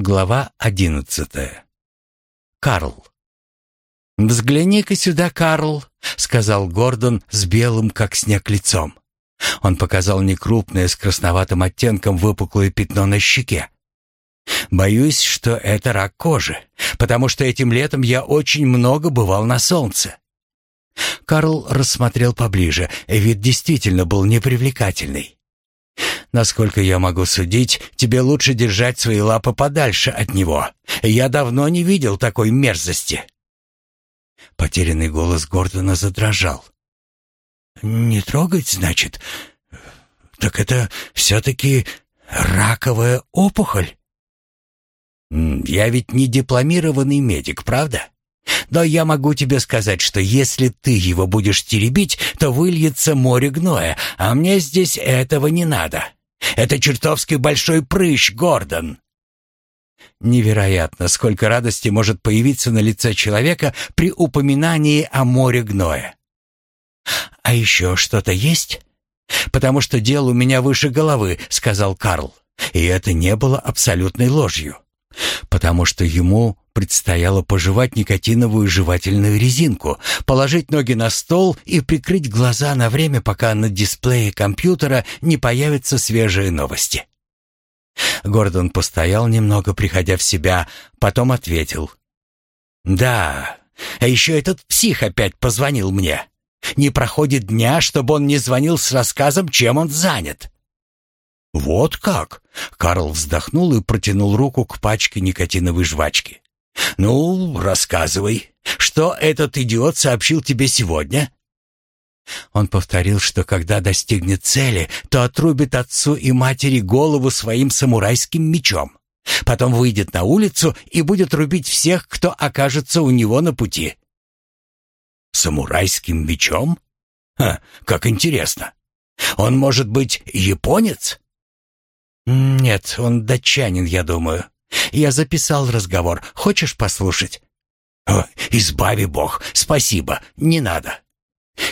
Глава одиннадцатая. Карл. «Взгляни-ка сюда, Карл», — сказал Гордон с белым, как снег, лицом. Он показал некрупное с красноватым оттенком выпуклое пятно на щеке. «Боюсь, что это рак кожи, потому что этим летом я очень много бывал на солнце». Карл рассмотрел поближе, вид действительно был непривлекательный. Насколько я могу судить, тебе лучше держать свои лапы подальше от него. Я давно не видел такой мерзости». Потерянный голос Гордона задрожал. «Не трогать, значит? Так это все-таки раковая опухоль?» «Я ведь не дипломированный медик, правда? Но я могу тебе сказать, что если ты его будешь теребить, то выльется море гноя, а мне здесь этого не надо. Это чертовски большой прыщ, Гордон. Невероятно, сколько радости может появиться на лице человека при упоминании о море гноя. А еще что-то есть? Потому что дел у меня выше головы, сказал Карл. И это не было абсолютной ложью. Потому что ему предстояло пожевать никотиновую жевательную резинку, положить ноги на стол и прикрыть глаза на время, пока на дисплее компьютера не появятся свежие новости. Гордон постоял немного, приходя в себя, потом ответил. «Да, а еще этот псих опять позвонил мне. Не проходит дня, чтобы он не звонил с рассказом, чем он занят». «Вот как?» — Карл вздохнул и протянул руку к пачке никотиновой жвачки. «Ну, рассказывай, что этот идиот сообщил тебе сегодня?» Он повторил, что когда достигнет цели, то отрубит отцу и матери голову своим самурайским мечом. Потом выйдет на улицу и будет рубить всех, кто окажется у него на пути. «Самурайским мечом? Ха, как интересно. Он может быть японец?» «Нет, он датчанин, я думаю. Я записал разговор. Хочешь послушать?» «О, избави Бог, спасибо, не надо».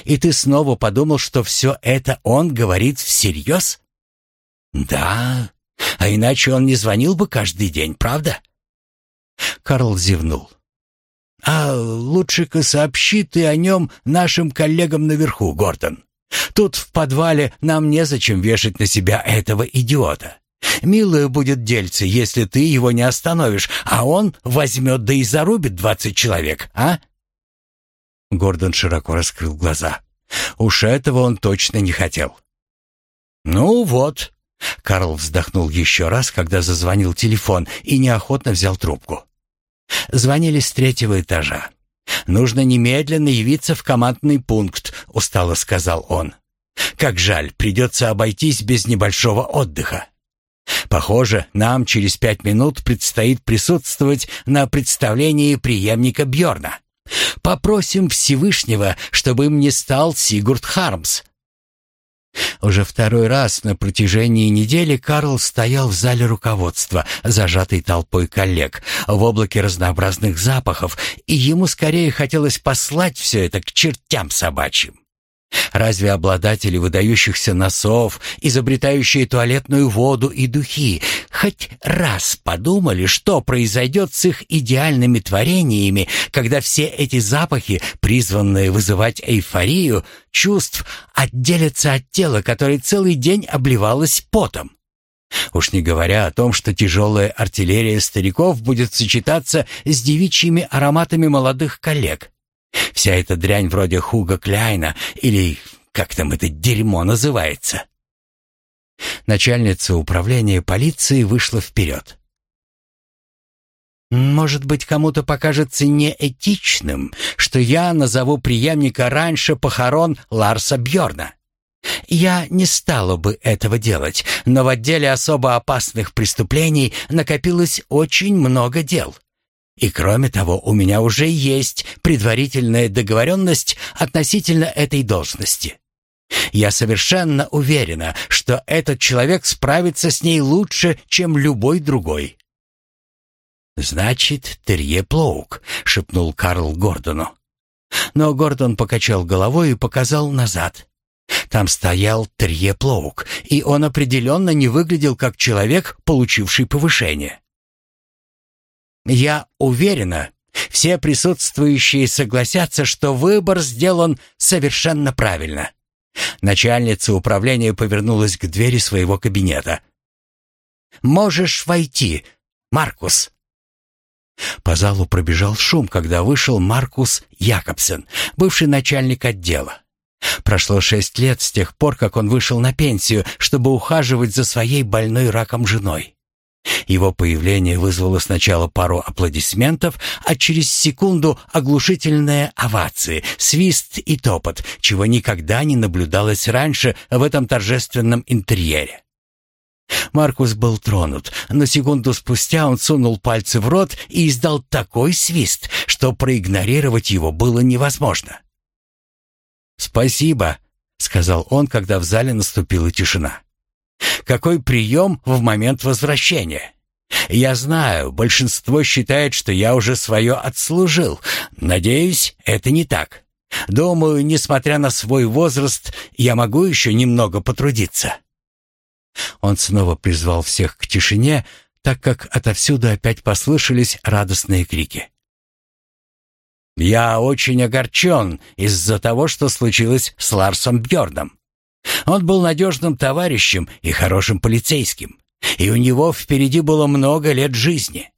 «И ты снова подумал, что все это он говорит всерьез?» «Да, а иначе он не звонил бы каждый день, правда?» Карл зевнул. «А лучше-ка сообщи ты о нем нашим коллегам наверху, Гордон. Тут в подвале нам незачем вешать на себя этого идиота. Милое будет дельце, если ты его не остановишь, а он возьмет да и зарубит двадцать человек, а?» Гордон широко раскрыл глаза. Уж этого он точно не хотел. «Ну вот», — Карл вздохнул еще раз, когда зазвонил телефон и неохотно взял трубку. Звонили с третьего этажа. «Нужно немедленно явиться в командный пункт», — устало сказал он. «Как жаль, придется обойтись без небольшого отдыха». Похоже, нам через пять минут предстоит присутствовать на представлении преемника Бьорна. Попросим Всевышнего, чтобы им не стал Сигурд Хармс. Уже второй раз на протяжении недели Карл стоял в зале руководства, зажатый толпой коллег, в облаке разнообразных запахов, и ему скорее хотелось послать все это к чертям собачьим. Разве обладатели выдающихся носов, изобретающие туалетную воду и духи, хоть раз подумали, что произойдет с их идеальными творениями, когда все эти запахи, призванные вызывать эйфорию, чувств, отделятся от тела, которое целый день обливалось потом? Уж не говоря о том, что тяжелая артиллерия стариков будет сочетаться с девичьими ароматами молодых коллег – Вся эта дрянь вроде Хуга Кляйна или как там это дерьмо называется. Начальница управления полиции вышла вперед. «Может быть, кому-то покажется неэтичным, что я назову преемника раньше похорон Ларса Бьорна. Я не стала бы этого делать, но в отделе особо опасных преступлений накопилось очень много дел. И кроме того, у меня уже есть предварительная договоренность относительно этой должности. Я совершенно уверена, что этот человек справится с ней лучше, чем любой другой. «Значит, Терье Плоук», — шепнул Карл Гордону. Но Гордон покачал головой и показал назад. Там стоял Терье Плоук, и он определенно не выглядел как человек, получивший повышение. Я уверена, все присутствующие согласятся, что выбор сделан совершенно правильно. Начальница управления повернулась к двери своего кабинета. «Можешь войти, Маркус». По залу пробежал шум, когда вышел Маркус Якобсен, бывший начальник отдела. Прошло шесть лет с тех пор, как он вышел на пенсию, чтобы ухаживать за своей больной раком женой. Его появление вызвало сначала пару аплодисментов, а через секунду оглушительные овации, свист и топот, чего никогда не наблюдалось раньше в этом торжественном интерьере. Маркус был тронут, но секунду спустя он сунул пальцы в рот и издал такой свист, что проигнорировать его было невозможно. «Спасибо», — сказал он, когда в зале наступила тишина. «Какой прием в момент возвращения?» «Я знаю, большинство считает, что я уже свое отслужил. Надеюсь, это не так. Думаю, несмотря на свой возраст, я могу еще немного потрудиться». Он снова призвал всех к тишине, так как отовсюду опять послышались радостные крики. Я очень огорчен из-за того, что случилось с Ларсом Бьорном. Он был надежным товарищем и хорошим полицейским, и у него впереди было много лет жизни.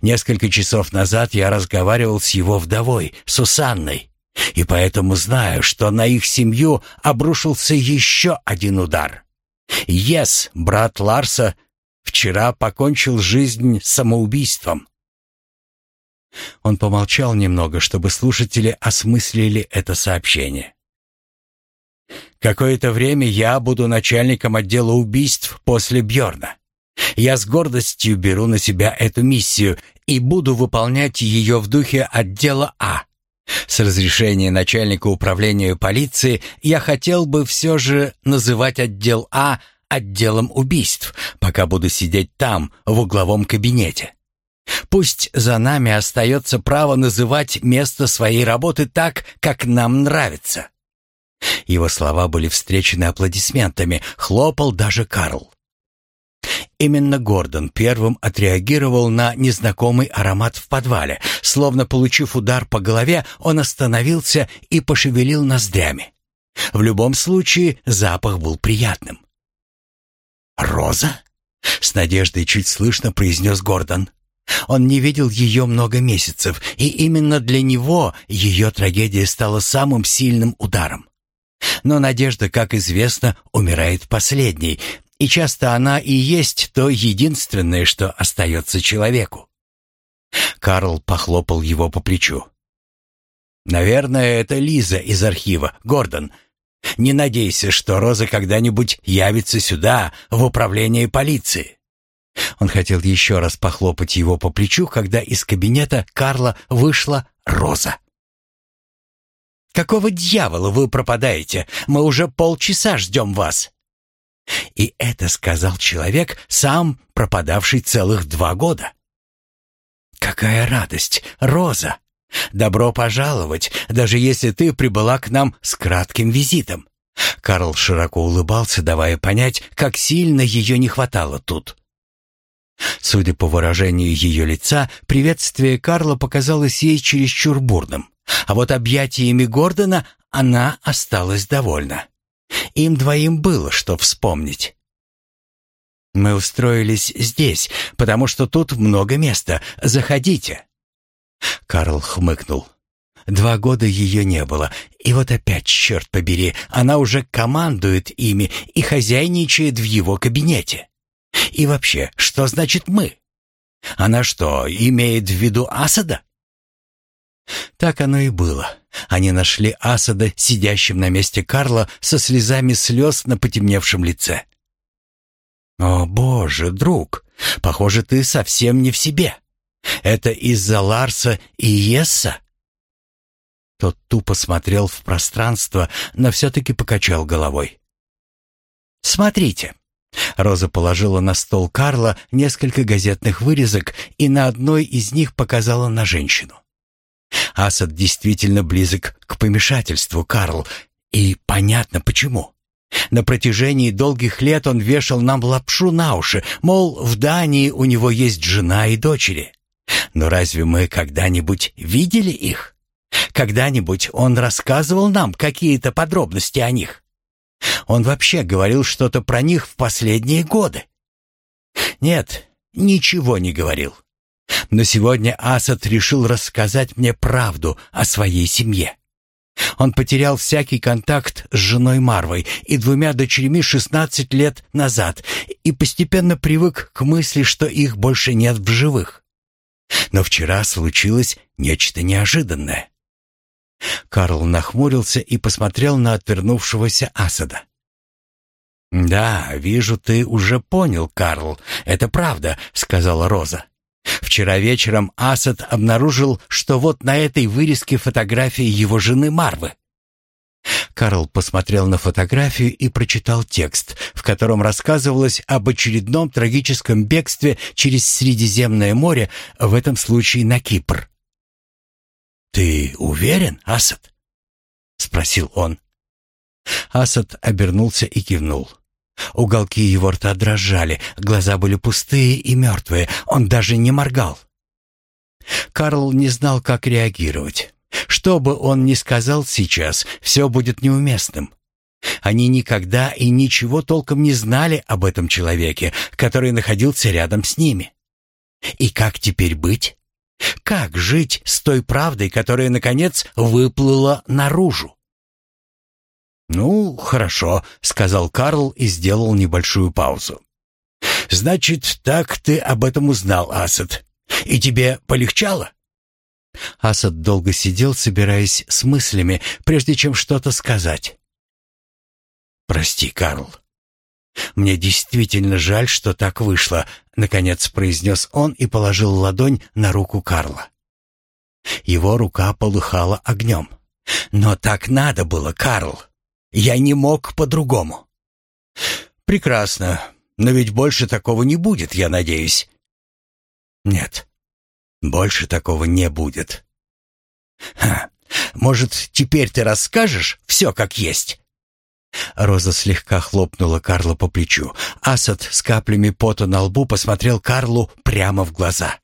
Несколько часов назад я разговаривал с его вдовой, Сусанной, и поэтому знаю, что на их семью обрушился еще один удар. Ес, брат Ларса, вчера покончил жизнь самоубийством. Он помолчал немного, чтобы слушатели осмыслили это сообщение. Какое-то время я буду начальником отдела убийств после Бьорна. Я с гордостью беру на себя эту миссию и буду выполнять ее в духе отдела А. С разрешения начальника управления полиции я хотел бы все же называть отдел А отделом убийств, пока буду сидеть там, в угловом кабинете. Пусть за нами остается право называть место своей работы так, как нам нравится. Его слова были встречены аплодисментами, хлопал даже Карл. Именно Гордон первым отреагировал на незнакомый аромат в подвале. Словно получив удар по голове, он остановился и пошевелил ноздрями. В любом случае, запах был приятным. «Роза?» — с надеждой чуть слышно произнес Гордон. Он не видел ее много месяцев, и именно для него ее трагедия стала самым сильным ударом. Но надежда, как известно, умирает последней, и часто она и есть то единственное, что остается человеку. Карл похлопал его по плечу. «Наверное, это Лиза из архива, Гордон. Не надейся, что Роза когда-нибудь явится сюда, в управление полиции. Он хотел еще раз похлопать его по плечу, когда из кабинета Карла вышла Роза. «Какого дьявола вы пропадаете? Мы уже полчаса ждем вас!» И это сказал человек, сам пропадавший целых два года. «Какая радость, Роза! Добро пожаловать, даже если ты прибыла к нам с кратким визитом!» Карл широко улыбался, давая понять, как сильно ее не хватало тут. Судя по выражению ее лица, приветствие Карла показалось ей чересчур бурным. А вот объятиями Гордона она осталась довольна. Им двоим было что вспомнить. «Мы устроились здесь, потому что тут много места. Заходите». Карл хмыкнул. Два года ее не было, и вот опять, черт побери, она уже командует ими и хозяйничает в его кабинете. И вообще, что значит «мы»? Она что, имеет в виду Асада? Так оно и было. Они нашли Асада, сидящим на месте Карла, со слезами слез на потемневшем лице. «О, боже, друг, похоже, ты совсем не в себе. Это из-за Ларса и Есса?» Тот тупо смотрел в пространство, но все-таки покачал головой. «Смотрите, Роза положила на стол Карла несколько газетных вырезок и на одной из них показала на женщину. Асад действительно близок к помешательству, Карл, и понятно почему. На протяжении долгих лет он вешал нам лапшу на уши, мол, в Дании у него есть жена и дочери. Но разве мы когда-нибудь видели их? Когда-нибудь он рассказывал нам какие-то подробности о них? Он вообще говорил что-то про них в последние годы? Нет, ничего не говорил. Но сегодня Асад решил рассказать мне правду о своей семье. Он потерял всякий контакт с женой Марвой и двумя дочерьми 16 лет назад и постепенно привык к мысли, что их больше нет в живых. Но вчера случилось нечто неожиданное. Карл нахмурился и посмотрел на отвернувшегося Асада. «Да, вижу, ты уже понял, Карл. Это правда», — сказала Роза. Вчера вечером Асад обнаружил, что вот на этой вырезке фотографии его жены Марвы. Карл посмотрел на фотографию и прочитал текст, в котором рассказывалось об очередном трагическом бегстве через Средиземное море, в этом случае на Кипр. «Ты уверен, Асад?» — спросил он. Асад обернулся и кивнул. Уголки его рта дрожали, глаза были пустые и мертвые, он даже не моргал. Карл не знал, как реагировать. Что бы он ни сказал сейчас, все будет неуместным. Они никогда и ничего толком не знали об этом человеке, который находился рядом с ними. И как теперь быть? Как жить с той правдой, которая, наконец, выплыла наружу? «Ну, хорошо», — сказал Карл и сделал небольшую паузу. «Значит, так ты об этом узнал, Асад. И тебе полегчало?» Асад долго сидел, собираясь с мыслями, прежде чем что-то сказать. «Прости, Карл. Мне действительно жаль, что так вышло», — наконец произнес он и положил ладонь на руку Карла. Его рука полыхала огнем. «Но так надо было, Карл. Я не мог по-другому. Прекрасно. Но ведь больше такого не будет, я надеюсь. Нет. Больше такого не будет. Ха. Может, теперь ты расскажешь все как есть? Роза слегка хлопнула Карла по плечу. Асад с каплями пота на лбу посмотрел Карлу прямо в глаза.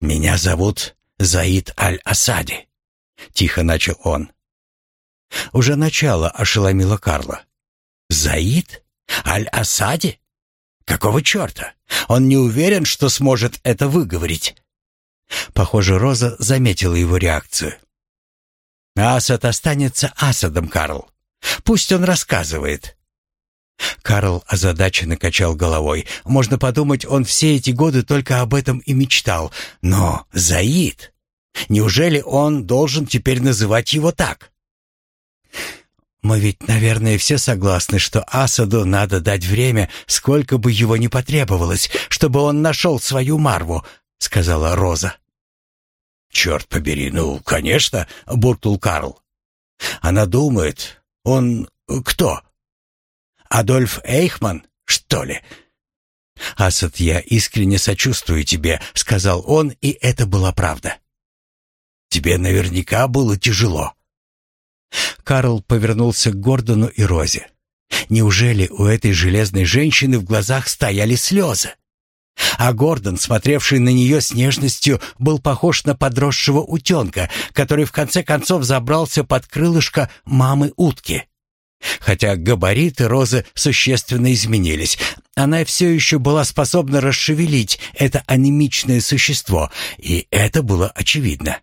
«Меня зовут Заид Аль-Асади», — тихо начал он. Уже начало ошеломило Карла. «Заид? Аль-Асади? Какого черта? Он не уверен, что сможет это выговорить». Похоже, Роза заметила его реакцию. «Асад останется Асадом, Карл. Пусть он рассказывает». Карл озадаченно качал головой. Можно подумать, он все эти годы только об этом и мечтал. Но Заид... Неужели он должен теперь называть его так? Мы ведь, наверное, все согласны, что Асаду надо дать время, сколько бы его ни потребовалось, чтобы он нашел свою Марву, сказала Роза. Черт побери, ну, конечно, буркнул Карл. Она думает, он кто? Адольф Эйхман, что ли? Асад, я искренне сочувствую тебе, сказал он, и это была правда. Тебе наверняка было тяжело. Карл повернулся к Гордону и Розе. Неужели у этой железной женщины в глазах стояли слезы? А Гордон, смотревший на нее с нежностью, был похож на подросшего утенка, который в конце концов забрался под крылышко мамы утки. Хотя габариты Розы существенно изменились, она все еще была способна расшевелить это анемичное существо, и это было очевидно.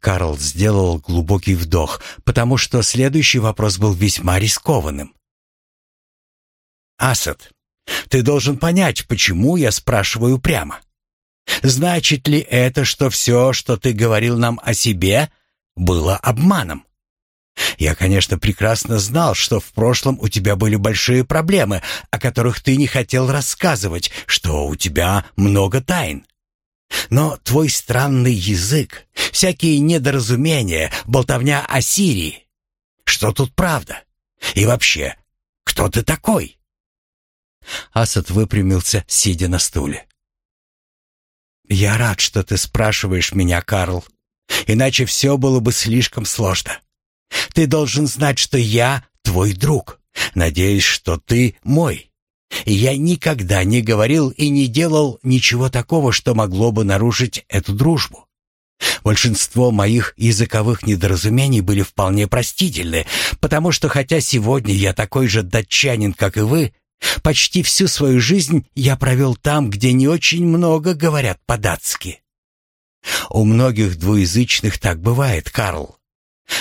Карл сделал глубокий вдох, потому что следующий вопрос был весьма рискованным. «Асад, ты должен понять, почему я спрашиваю прямо. Значит ли это, что все, что ты говорил нам о себе, было обманом? Я, конечно, прекрасно знал, что в прошлом у тебя были большие проблемы, о которых ты не хотел рассказывать, что у тебя много тайн. Но твой странный язык, всякие недоразумения, болтовня о Сирии. Что тут правда? И вообще, кто ты такой? Асад выпрямился, сидя на стуле. Я рад, что ты спрашиваешь меня, Карл. Иначе все было бы слишком сложно. Ты должен знать, что я твой друг. Надеюсь, что ты мой. Я никогда не говорил и не делал ничего такого, что могло бы нарушить эту дружбу. Большинство моих языковых недоразумений были вполне простительны, потому что хотя сегодня я такой же датчанин, как и вы, почти всю свою жизнь я провел там, где не очень много говорят по-датски. У многих двуязычных так бывает, Карл.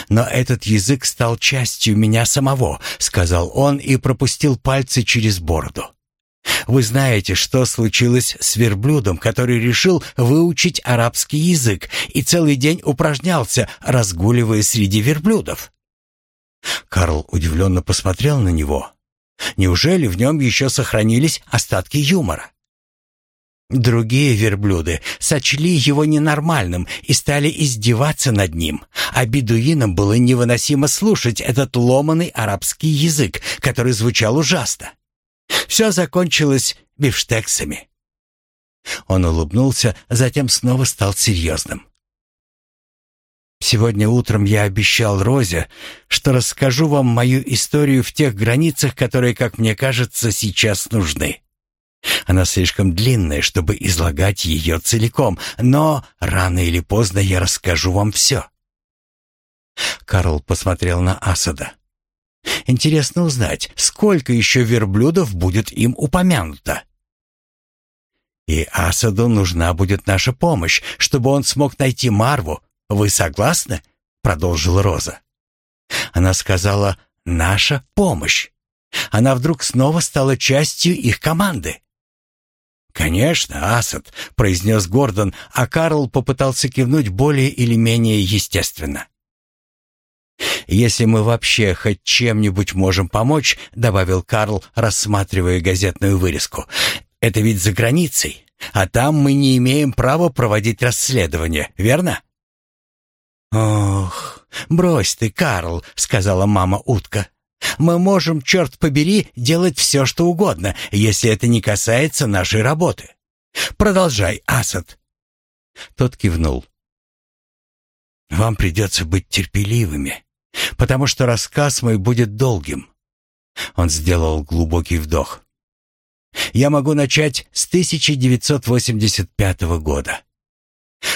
Но этот язык стал частью меня самого, сказал он и пропустил пальцы через бороду. Вы знаете, что случилось с верблюдом, который решил выучить арабский язык и целый день упражнялся, разгуливая среди верблюдов. Карл удивленно посмотрел на него. Неужели в нем еще сохранились остатки юмора? Другие верблюды сочли его ненормальным и стали издеваться над ним, а бедуинам было невыносимо слушать этот ломаный арабский язык, который звучал ужасно. Все закончилось бифштексами. Он улыбнулся, затем снова стал серьезным. Сегодня утром я обещал Розе, что расскажу вам мою историю в тех границах, которые, как мне кажется, сейчас нужны. Она слишком длинная, чтобы излагать ее целиком, но рано или поздно я расскажу вам все. Карл посмотрел на Асада. Интересно узнать, сколько еще верблюдов будет им упомянуто. И Асаду нужна будет наша помощь, чтобы он смог найти Марву. Вы согласны? Продолжила Роза. Она сказала «наша помощь». Она вдруг снова стала частью их команды. «Конечно, Асад», — произнес Гордон, а Карл попытался кивнуть более или менее естественно. «Если мы вообще хоть чем-нибудь можем помочь», — добавил Карл, рассматривая газетную вырезку, — «это ведь за границей, а там мы не имеем права проводить расследование, верно?» «Ох, брось ты, Карл», — сказала мама-утка. «Мы можем, черт побери, делать все, что угодно, если это не касается нашей работы. Продолжай, Асад». Тот кивнул. «Вам придется быть терпеливыми потому что рассказ мой будет долгим». Он сделал глубокий вдох. «Я могу начать с 1985 года.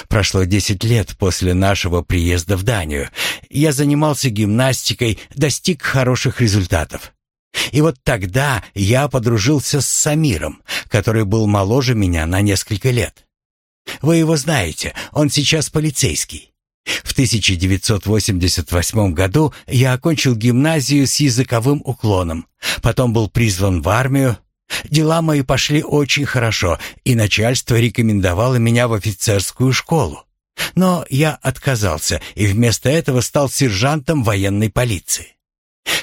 Прошло десять лет после нашего приезда в Данию. Я занимался гимнастикой, достиг хороших результатов. И вот тогда я подружился с Самиром, который был моложе меня на несколько лет. Вы его знаете, он сейчас полицейский. В 1988 году я окончил гимназию с языковым уклоном, потом был призван в армию. Дела мои пошли очень хорошо, и начальство рекомендовало меня в офицерскую школу. Но я отказался и вместо этого стал сержантом военной полиции.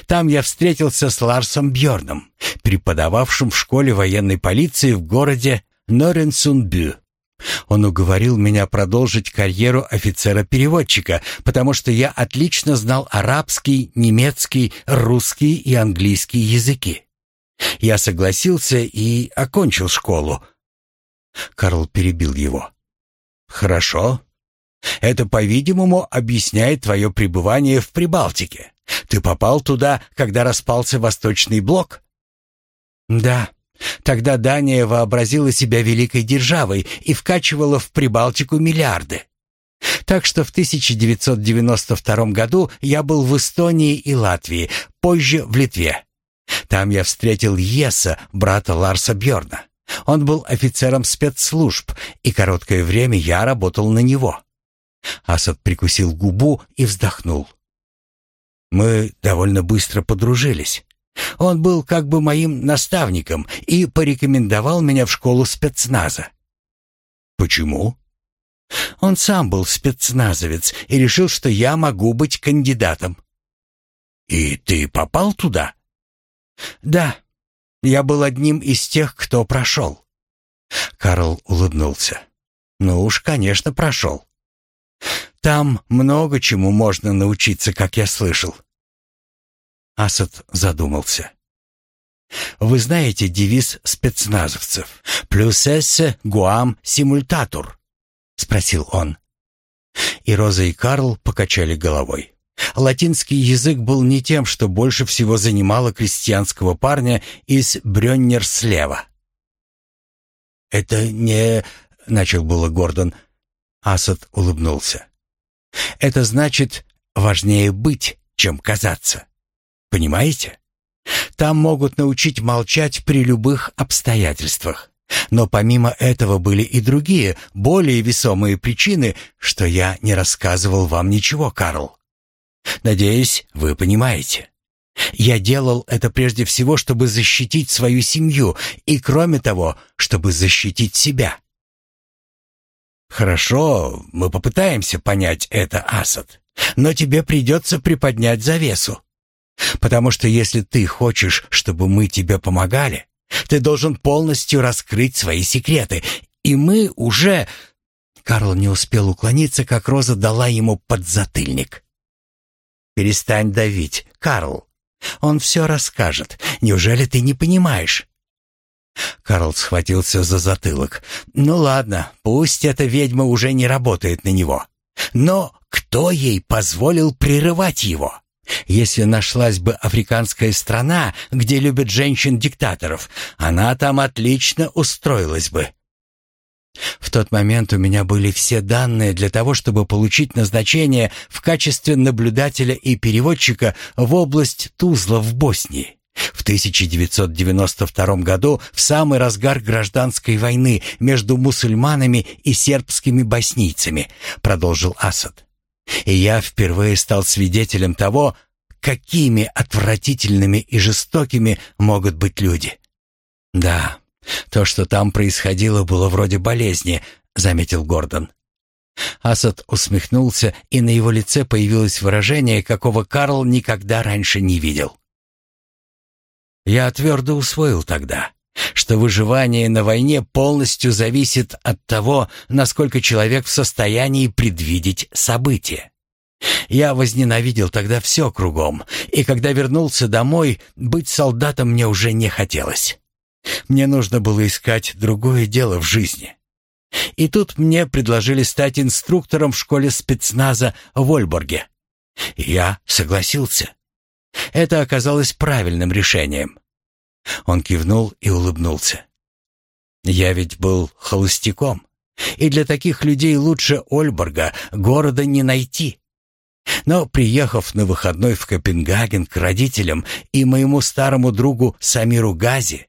Там я встретился с Ларсом Бьорном, преподававшим в школе военной полиции в городе Норенсунбю. Он уговорил меня продолжить карьеру офицера-переводчика, потому что я отлично знал арабский, немецкий, русский и английский языки. Я согласился и окончил школу. Карл перебил его. «Хорошо. Это, по-видимому, объясняет твое пребывание в Прибалтике. Ты попал туда, когда распался Восточный блок?» «Да», Тогда Дания вообразила себя великой державой и вкачивала в Прибалтику миллиарды. Так что в 1992 году я был в Эстонии и Латвии, позже в Литве. Там я встретил Еса, брата Ларса Бьорна. Он был офицером спецслужб, и короткое время я работал на него. Асад прикусил губу и вздохнул. Мы довольно быстро подружились. Он был как бы моим наставником и порекомендовал меня в школу спецназа. Почему? Он сам был спецназовец и решил, что я могу быть кандидатом. И ты попал туда? Да. Я был одним из тех, кто прошел. Карл улыбнулся. Ну уж, конечно, прошел. Там много чему можно научиться, как я слышал. Асад задумался. «Вы знаете девиз спецназовцев «Плюс эссе гуам симультатур»?» — спросил он. И Роза и Карл покачали головой. Латинский язык был не тем, что больше всего занимало крестьянского парня из Брённер слева. «Это не...» — начал было Гордон. Асад улыбнулся. «Это значит, важнее быть, чем казаться. Понимаете? Там могут научить молчать при любых обстоятельствах. Но помимо этого были и другие, более весомые причины, что я не рассказывал вам ничего, Карл. Надеюсь, вы понимаете. Я делал это прежде всего, чтобы защитить свою семью и, кроме того, чтобы защитить себя. Хорошо, мы попытаемся понять это, Асад, но тебе придется приподнять завесу. Потому что если ты хочешь, чтобы мы тебе помогали, ты должен полностью раскрыть свои секреты. И мы уже...» Карл не успел уклониться, как Роза дала ему подзатыльник. «Перестань давить, Карл. Он все расскажет. Неужели ты не понимаешь?» Карл схватился за затылок. «Ну ладно, пусть эта ведьма уже не работает на него. Но кто ей позволил прерывать его?» Если нашлась бы африканская страна, где любят женщин-диктаторов, она там отлично устроилась бы. В тот момент у меня были все данные для того, чтобы получить назначение в качестве наблюдателя и переводчика в область Тузла в Боснии. В 1992 году, в самый разгар гражданской войны между мусульманами и сербскими боснийцами, продолжил Асад. И я впервые стал свидетелем того, какими отвратительными и жестокими могут быть люди. Да, то, что там происходило, было вроде болезни, заметил Гордон. Асад усмехнулся, и на его лице появилось выражение, какого Карл никогда раньше не видел. Я твердо усвоил тогда, что выживание на войне полностью зависит от того, насколько человек в состоянии предвидеть события. Я возненавидел тогда все кругом, и когда вернулся домой, быть солдатом мне уже не хотелось. Мне нужно было искать другое дело в жизни. И тут мне предложили стать инструктором в школе спецназа в Ольборге. Я согласился. Это оказалось правильным решением. Он кивнул и улыбнулся. Я ведь был холостяком, и для таких людей лучше Ольборга города не найти. Но приехав на выходной в Копенгаген к родителям и моему старому другу Самиру Гази,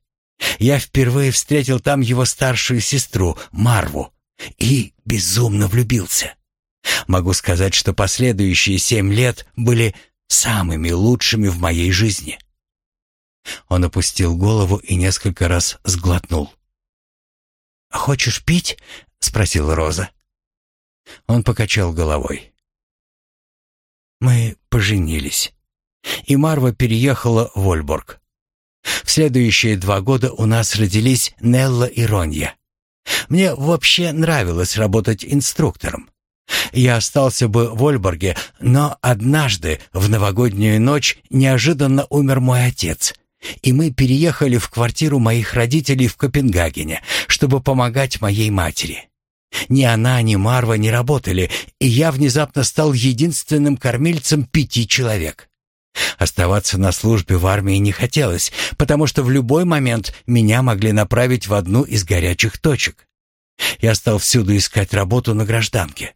я впервые встретил там его старшую сестру Марву и безумно влюбился. Могу сказать, что последующие семь лет были самыми лучшими в моей жизни. Он опустил голову и несколько раз сглотнул. «Хочешь пить?» — спросила Роза. Он покачал головой. Мы поженились. И Марва переехала в Ольборг. В следующие два года у нас родились Нелла и Ронья. Мне вообще нравилось работать инструктором. Я остался бы в Ольборге, но однажды в новогоднюю ночь неожиданно умер мой отец, и мы переехали в квартиру моих родителей в Копенгагене, чтобы помогать моей матери. Ни она, ни Марва не работали, и я внезапно стал единственным кормильцем пяти человек. Оставаться на службе в армии не хотелось, потому что в любой момент меня могли направить в одну из горячих точек. Я стал всюду искать работу на гражданке.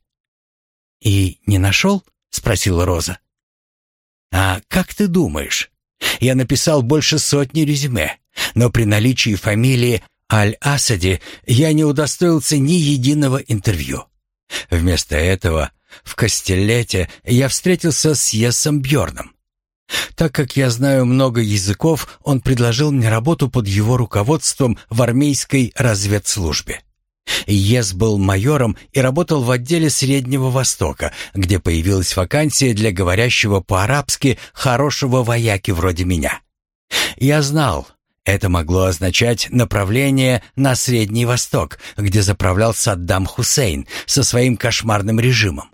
«И не нашел?» — спросила Роза. «А как ты думаешь? Я написал больше сотни резюме, но при наличии фамилии Аль-Асаде я не удостоился ни единого интервью. Вместо этого в Кастеллете я встретился с Есом Бьорном. Так как я знаю много языков, он предложил мне работу под его руководством в армейской разведслужбе. Ес был майором и работал в отделе Среднего Востока, где появилась вакансия для говорящего по-арабски хорошего вояки вроде меня. Я знал, это могло означать направление на Средний Восток, где заправлял Саддам Хусейн со своим кошмарным режимом.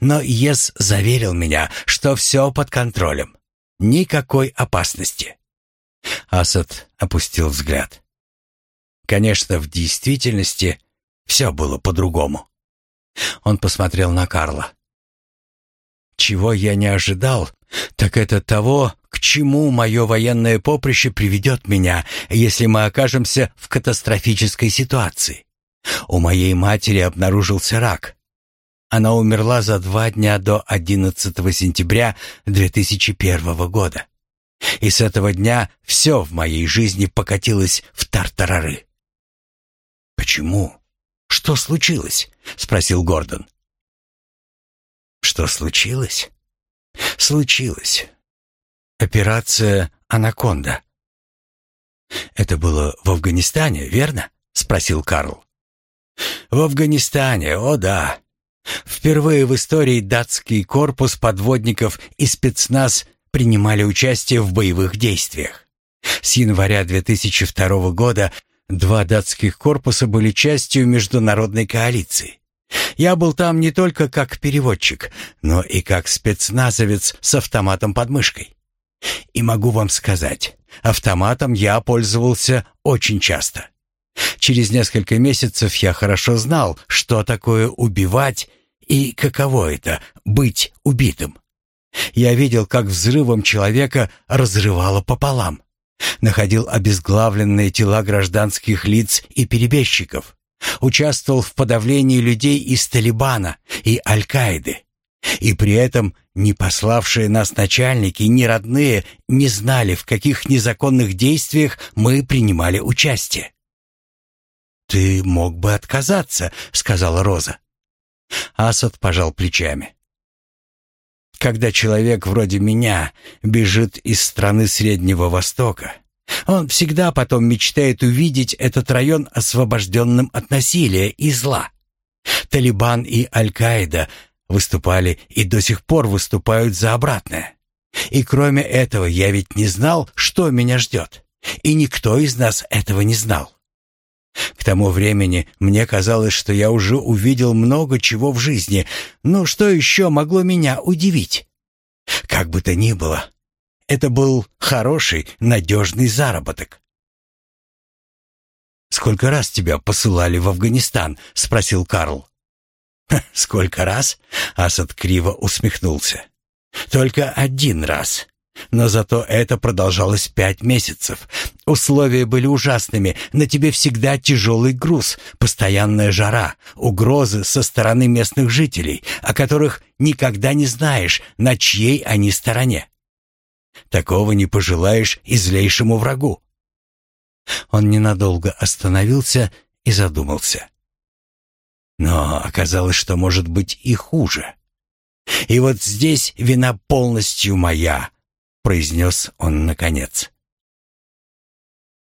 Но Ес заверил меня, что все под контролем. Никакой опасности. Асад опустил взгляд. Конечно, в действительности все было по-другому. Он посмотрел на Карла. Чего я не ожидал, так это того, к чему мое военное поприще приведет меня, если мы окажемся в катастрофической ситуации. У моей матери обнаружился рак. Она умерла за два дня до 11 сентября 2001 года. И с этого дня все в моей жизни покатилось в тартарары. «Почему? Что случилось?» — спросил Гордон. «Что случилось?» «Случилось. Операция «Анаконда». «Это было в Афганистане, верно?» — спросил Карл. «В Афганистане, о да. Впервые в истории датский корпус подводников и спецназ принимали участие в боевых действиях. С января 2002 года два датских корпуса были частью международной коалиции. Я был там не только как переводчик, но и как спецназовец с автоматом под мышкой. И могу вам сказать, автоматом я пользовался очень часто. Через несколько месяцев я хорошо знал, что такое убивать и каково это — быть убитым. Я видел, как взрывом человека разрывало пополам. Находил обезглавленные тела гражданских лиц и перебежчиков. Участвовал в подавлении людей из Талибана и Аль-Каиды. И при этом ни пославшие нас начальники, ни родные не знали, в каких незаконных действиях мы принимали участие. «Ты мог бы отказаться», — сказала Роза. Асад пожал плечами. Когда человек вроде меня бежит из страны Среднего Востока, он всегда потом мечтает увидеть этот район освобожденным от насилия и зла. Талибан и Аль-Каида выступали и до сих пор выступают за обратное. И кроме этого я ведь не знал, что меня ждет. И никто из нас этого не знал. К тому времени мне казалось, что я уже увидел много чего в жизни, но что еще могло меня удивить? Как бы то ни было, это был хороший, надежный заработок. «Сколько раз тебя посылали в Афганистан?» — спросил Карл. «Сколько раз?» — Асад криво усмехнулся. «Только один раз. Но зато это продолжалось пять месяцев. Условия были ужасными, на тебе всегда тяжелый груз, постоянная жара, угрозы со стороны местных жителей, о которых никогда не знаешь, на чьей они стороне. Такого не пожелаешь и злейшему врагу. Он ненадолго остановился и задумался. Но оказалось, что может быть и хуже. И вот здесь вина полностью моя, произнес он наконец.